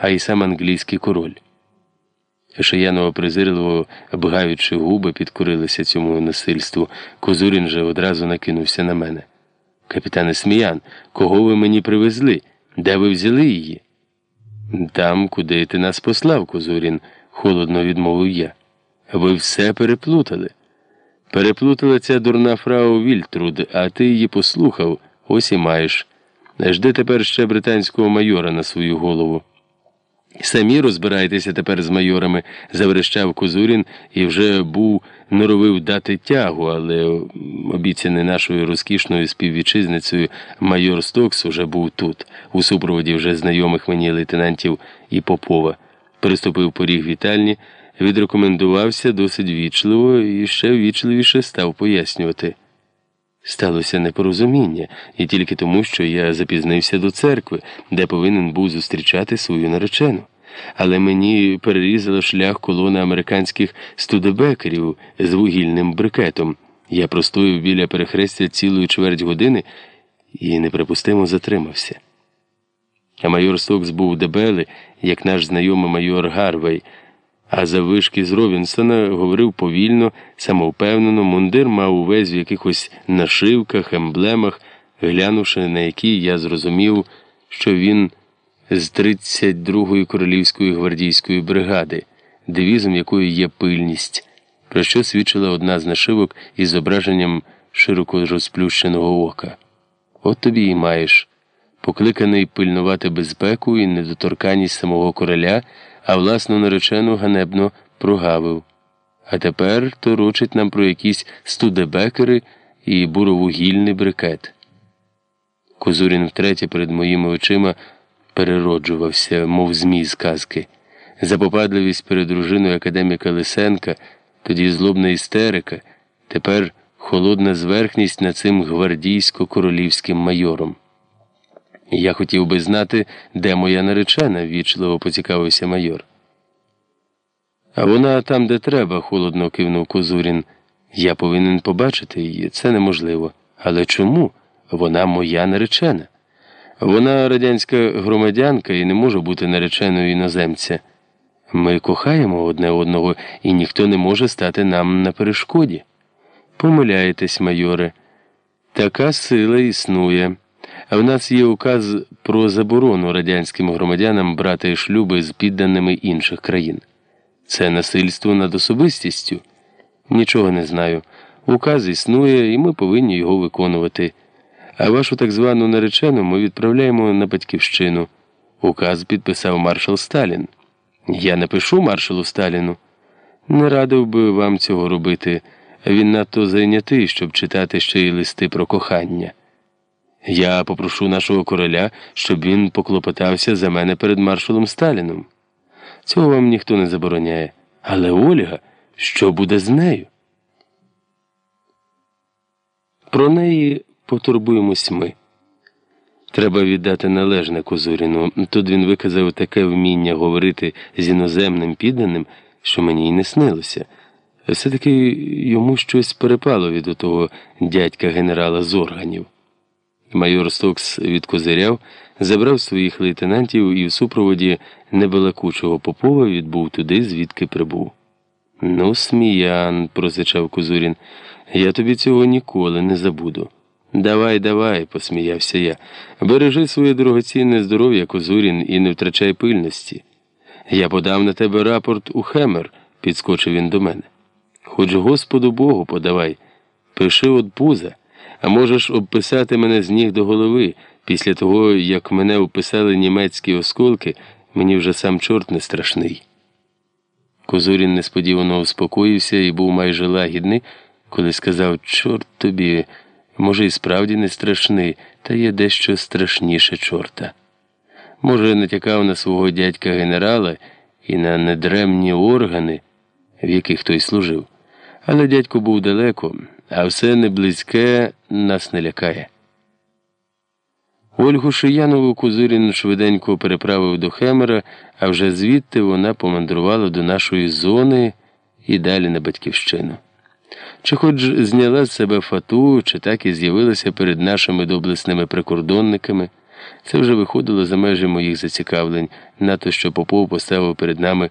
а й сам англійський король. Шиянова презирливо бгаючи губи, підкорилися цьому насильству. Козурін же одразу накинувся на мене. Капітане Сміян, кого ви мені привезли? Де ви взяли її? Там, куди ти нас послав, Козурін, холодно відмовив я. Ви все переплутали. Переплутала ця дурна фрау Вільтруд, а ти її послухав, ось і маєш. Жди тепер ще британського майора на свою голову. Самі розбирайтеся тепер з майорами, заверещав Козурін і вже був норовив дати тягу, але обіцяний нашою розкішною співвітчизницею майор Стокс уже був тут, у супроводі вже знайомих мені лейтенантів і Попова. Приступив поріг вітальні, відрекомендувався досить вічливо і ще вічливіше став пояснювати. Сталося непорозуміння, і тільки тому, що я запізнився до церкви, де повинен був зустрічати свою наречену. Але мені перерізала шлях колона американських студебекерів з вугільним брикетом. Я простоїв біля перехрестя цілої чверть години і неприпустимо затримався. А майор Стокс був дебелий, як наш знайомий майор Гарвей. А за вишки з Ровінсона говорив повільно, самовпевнено, мундир мав увесь в якихось нашивках, емблемах, глянувши на які я зрозумів, що він з 32-ї королівської гвардійської бригади, девізом якої є пильність, про що свідчила одна з нашивок із зображенням широко розплющеного ока. От тобі і маєш, покликаний пильнувати безпеку і недоторканність самого короля а власну наречену ганебно прогавив. А тепер торочить нам про якісь студебекери і буровугільний брикет. Козурін втретє перед моїми очима перероджувався, мов змій з казки. Запопадливість перед дружиною академіка Лисенка, тоді злобна істерика, тепер холодна зверхність над цим гвардійсько-королівським майором. Я хотів би знати, де моя наречена, вічливо поцікавився майор. А вона там, де треба, холодно кивнув Козурін. Я повинен побачити її, це неможливо. Але чому? Вона моя наречена. Вона радянська громадянка і не може бути нареченою іноземця. Ми кохаємо одне одного, і ніхто не може стати нам на перешкоді. Помиляєтесь, майоре, така сила існує. А в нас є указ про заборону радянським громадянам брати шлюби з підданими інших країн. Це насильство над особистістю? Нічого не знаю. Указ існує, і ми повинні його виконувати. А вашу так звану наречену ми відправляємо на батьківщину. Указ підписав маршал Сталін. Я напишу маршалу Сталіну. Не радив би вам цього робити. Він надто зайнятий, щоб читати ще й листи про кохання. Я попрошу нашого короля, щоб він поклопотався за мене перед маршалом Сталіном. Цього вам ніхто не забороняє. Але Ольга, що буде з нею? Про неї потурбуємось ми. Треба віддати належне Козуріну. Тут він виказав таке вміння говорити з іноземним підданим, що мені й не снилося. Все-таки йому щось перепало від того дядька генерала з органів. Майор Стокс відкозиряв, забрав своїх лейтенантів і в супроводі небалакучого Попова відбув туди, звідки прибув. Ну, сміян, просичав Кузурін, я тобі цього ніколи не забуду. Давай, давай, посміявся я. Бережи своє дорогоцінне здоров'я, Козурін, і не втрачай пильності. Я подав на тебе рапорт у Хемер, підскочив він до мене. Хоч Господу Богу подавай, пиши от пуза а можеш обписати мене з ніг до голови. Після того, як мене описали німецькі осколки, мені вже сам чорт не страшний. Козурін несподівано успокоївся і був майже лагідний, коли сказав Чорт тобі, може, і справді не страшний, та є дещо страшніше чорта. Може, натякав на свого дядька генерала і на недремні органи, в яких той служив. Але дядько був далеко а все неблизьке нас не лякає. Ольгу Шиянову Кузирін швиденько переправив до Хемера, а вже звідти вона помандрувала до нашої зони і далі на батьківщину. Чи хоч зняла з себе фату, чи так і з'явилася перед нашими доблесними прикордонниками. Це вже виходило за межі моїх зацікавлень, надто що Попов поставив перед нами